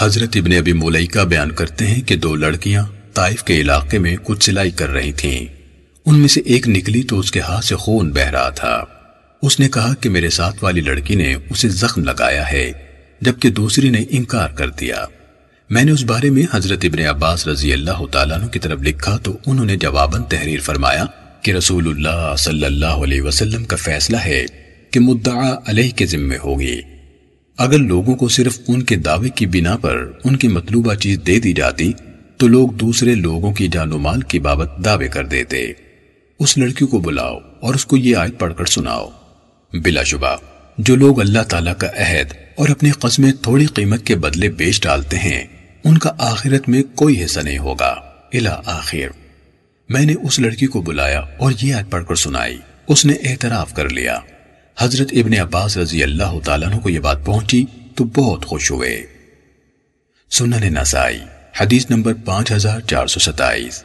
حضرت ابن ابی مولئیکہ بیان کرتے ہیں کہ دو لڑکیاں طائف کے علاقے میں کچھ سلائی کر رہی تھیں۔ ان میں سے ایک نکلی تو اس کے ہاتھ سے خون بہ رہا تھا۔ اس نے کہا کہ میرے ساتھ والی لڑکی نے اسے زخم لگایا ہے، جبکہ دوسری نے انکار کر دیا۔ میں نے اس بارے میں حضرت ابن عباس رضی اللہ تعالیٰ عنہ کی طرف لکھا تو انہوں نے جواباً تحریر فرمایا کہ رسول اللہ صلی اللہ علیہ وسلم کا فیصلہ ہے کہ مدعا علیہ کے ذمے ہوگی۔ اگر لوگوں کو صرف ان کے دعوے کی بنا پر ان کی مطلوبہ چیز دے دی جاتی، تو لوگ دوسرے لوگوں کی جان و مال کی بابت دعوے کر دیتے۔ اس لڑکی کو بلاؤ اور اس کو یہ آیت پڑھ کر سناؤ۔ بلا شبہ، جو لوگ اللہ تعالیٰ کا عہد اور اپنی قسمیں تھوڑی قیمت کے بدلے بیچ ڈالتے ہیں، ان کا آخرت میں کوئی حصہ نہیں ہوگا۔ الہ آخر۔ میں نے اس لڑکی کو بلایا اور یہ آیت پڑھ کر سنائی۔ اس نے اعتراف کر لیا۔ حضرت ابن عباس رضی اللہ تعالیٰ عنہ کو یہ بات پہنچی تو بہت خوش ہوئے۔ سنن نسائی، حدیث نمبر پانچ ہزار چار سو ستائیس۔